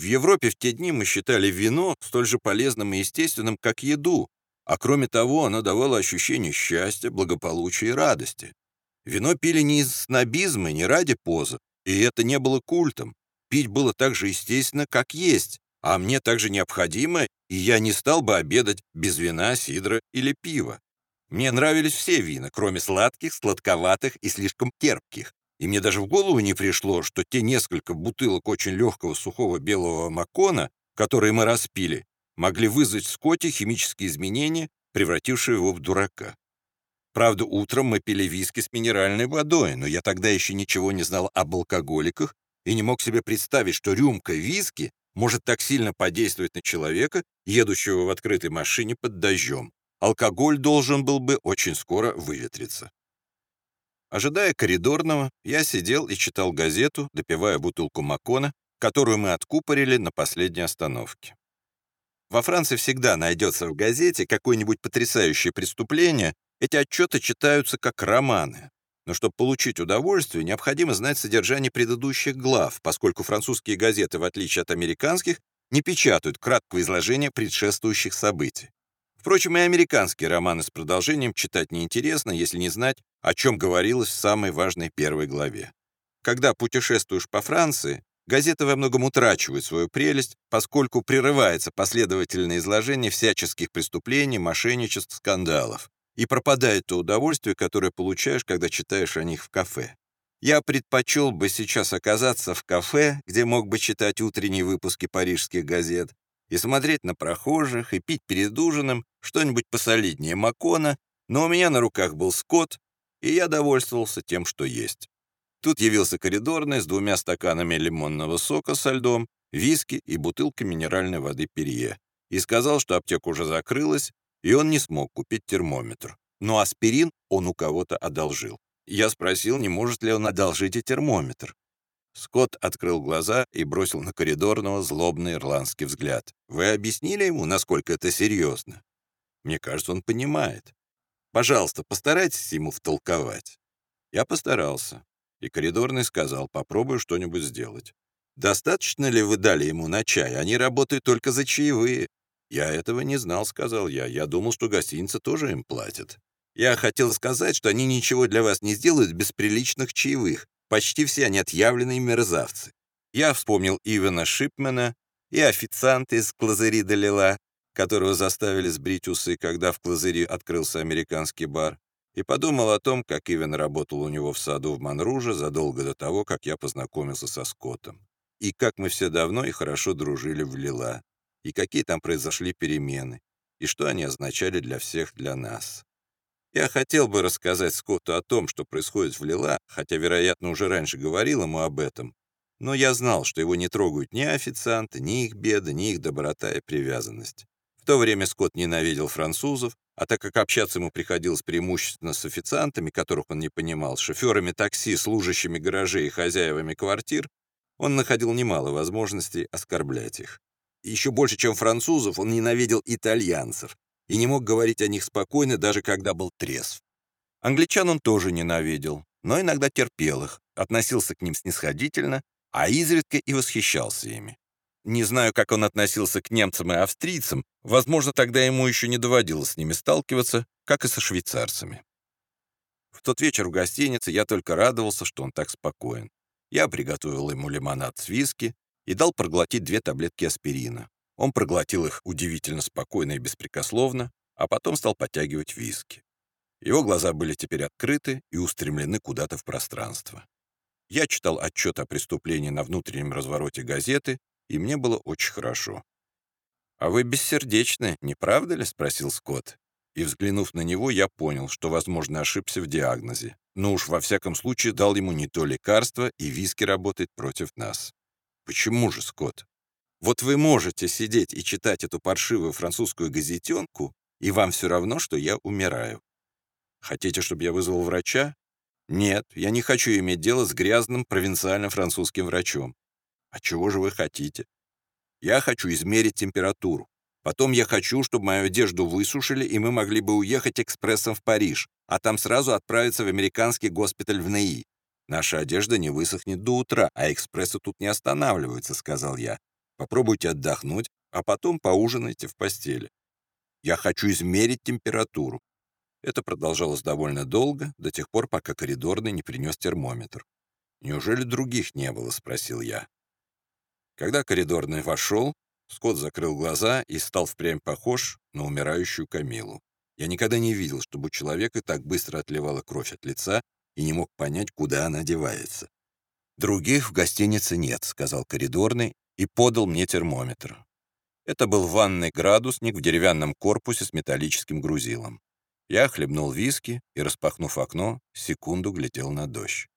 В Европе в те дни мы считали вино столь же полезным и естественным, как еду, а кроме того оно давало ощущение счастья, благополучия и радости. Вино пили не из снобизма, не ради позы, и это не было культом. Пить было так же естественно, как есть, а мне также необходимо, и я не стал бы обедать без вина, сидра или пива. Мне нравились все вина, кроме сладких, сладковатых и слишком терпких. И мне даже в голову не пришло, что те несколько бутылок очень легкого сухого белого макона, которые мы распили, могли вызвать в Скотте химические изменения, превратившие его в дурака. Правда, утром мы пили виски с минеральной водой, но я тогда еще ничего не знал об алкоголиках и не мог себе представить, что рюмка виски может так сильно подействовать на человека, едущего в открытой машине под дождем. Алкоголь должен был бы очень скоро выветриться. Ожидая коридорного, я сидел и читал газету, допивая бутылку Макона, которую мы откупорили на последней остановке. Во Франции всегда найдется в газете какое-нибудь потрясающее преступление, эти отчеты читаются как романы. Но чтобы получить удовольствие, необходимо знать содержание предыдущих глав, поскольку французские газеты, в отличие от американских, не печатают краткого изложения предшествующих событий. Впрочем, и американские романы с продолжением читать неинтересно, если не знать, о чем говорилось в самой важной первой главе. Когда путешествуешь по Франции, газеты во многом утрачивают свою прелесть, поскольку прерывается последовательное изложение всяческих преступлений, мошенничеств, скандалов и пропадает то удовольствие, которое получаешь, когда читаешь о них в кафе. Я предпочел бы сейчас оказаться в кафе, где мог бы читать утренние выпуски парижских газет, и смотреть на прохожих, и пить перед ужином что-нибудь посолиднее Макона, но у меня на руках был скот, и я довольствовался тем, что есть. Тут явился коридорный с двумя стаканами лимонного сока со льдом, виски и бутылкой минеральной воды Перье, и сказал, что аптека уже закрылась, и он не смог купить термометр. Но аспирин он у кого-то одолжил. Я спросил, не может ли он одолжить и термометр. Скотт открыл глаза и бросил на коридорного злобный ирландский взгляд. «Вы объяснили ему, насколько это серьезно?» «Мне кажется, он понимает. Пожалуйста, постарайтесь ему втолковать». Я постарался, и коридорный сказал, попробую что-нибудь сделать. «Достаточно ли вы дали ему на чай? Они работают только за чаевые. «Я этого не знал», — сказал я. «Я думал, что гостиница тоже им платит». «Я хотел сказать, что они ничего для вас не сделают без приличных чаевых. Почти все они отъявленные мерзавцы». Я вспомнил Ивана Шипмена и официанта из Клазери Лила, которого заставили сбрить усы, когда в Клазери открылся американский бар, и подумал о том, как Иван работал у него в саду в Монруже задолго до того, как я познакомился со Скоттом, и как мы все давно и хорошо дружили в Лила и какие там произошли перемены, и что они означали для всех, для нас. Я хотел бы рассказать Скотту о том, что происходит в Лила, хотя, вероятно, уже раньше говорил ему об этом, но я знал, что его не трогают ни официанты, ни их беды, ни их доброта и привязанность. То время Скотт ненавидел французов, а так как общаться ему приходилось преимущественно с официантами, которых он не понимал, шоферами такси, служащими гаражей и хозяевами квартир, он находил немало возможностей оскорблять их. Еще больше, чем французов, он ненавидел итальянцев и не мог говорить о них спокойно, даже когда был трезв. Англичан он тоже ненавидел, но иногда терпел их, относился к ним снисходительно, а изредка и восхищался ими. Не знаю, как он относился к немцам и австрийцам, возможно, тогда ему еще не доводилось с ними сталкиваться, как и со швейцарцами. В тот вечер в гостинице я только радовался, что он так спокоен. Я приготовил ему лимонад с виски, и дал проглотить две таблетки аспирина. Он проглотил их удивительно спокойно и беспрекословно, а потом стал подтягивать виски. Его глаза были теперь открыты и устремлены куда-то в пространство. Я читал отчет о преступлении на внутреннем развороте газеты, и мне было очень хорошо. «А вы бессердечны, не правда ли?» — спросил Скотт. И, взглянув на него, я понял, что, возможно, ошибся в диагнозе. Но уж во всяком случае дал ему не то лекарство, и виски работает против нас. Почему же, Скотт? Вот вы можете сидеть и читать эту паршивую французскую газетенку, и вам все равно, что я умираю. Хотите, чтобы я вызвал врача? Нет, я не хочу иметь дело с грязным провинциальным французским врачом. А чего же вы хотите? Я хочу измерить температуру. Потом я хочу, чтобы мою одежду высушили, и мы могли бы уехать экспрессом в Париж, а там сразу отправиться в американский госпиталь в Неи. Наша одежда не высохнет до утра, а экспрессы тут не останавливаются», — сказал я. Попробуйте отдохнуть, а потом поужинайте в постели. Я хочу измерить температуру. Это продолжалось довольно долго, до тех пор, пока коридорный не принес термометр. «Неужели других не было?» — спросил я. Когда коридорный вошел, Скотт закрыл глаза и стал впрямь похож на умирающую Камилу. Я никогда не видел, чтобы у человека так быстро отливала кровь от лица и не мог понять, куда она девается. «Других в гостинице нет», — сказал коридорный и подал мне термометр. Это был ванный градусник в деревянном корпусе с металлическим грузилом. Я хлебнул виски и, распахнув окно, секунду глядел на дождь.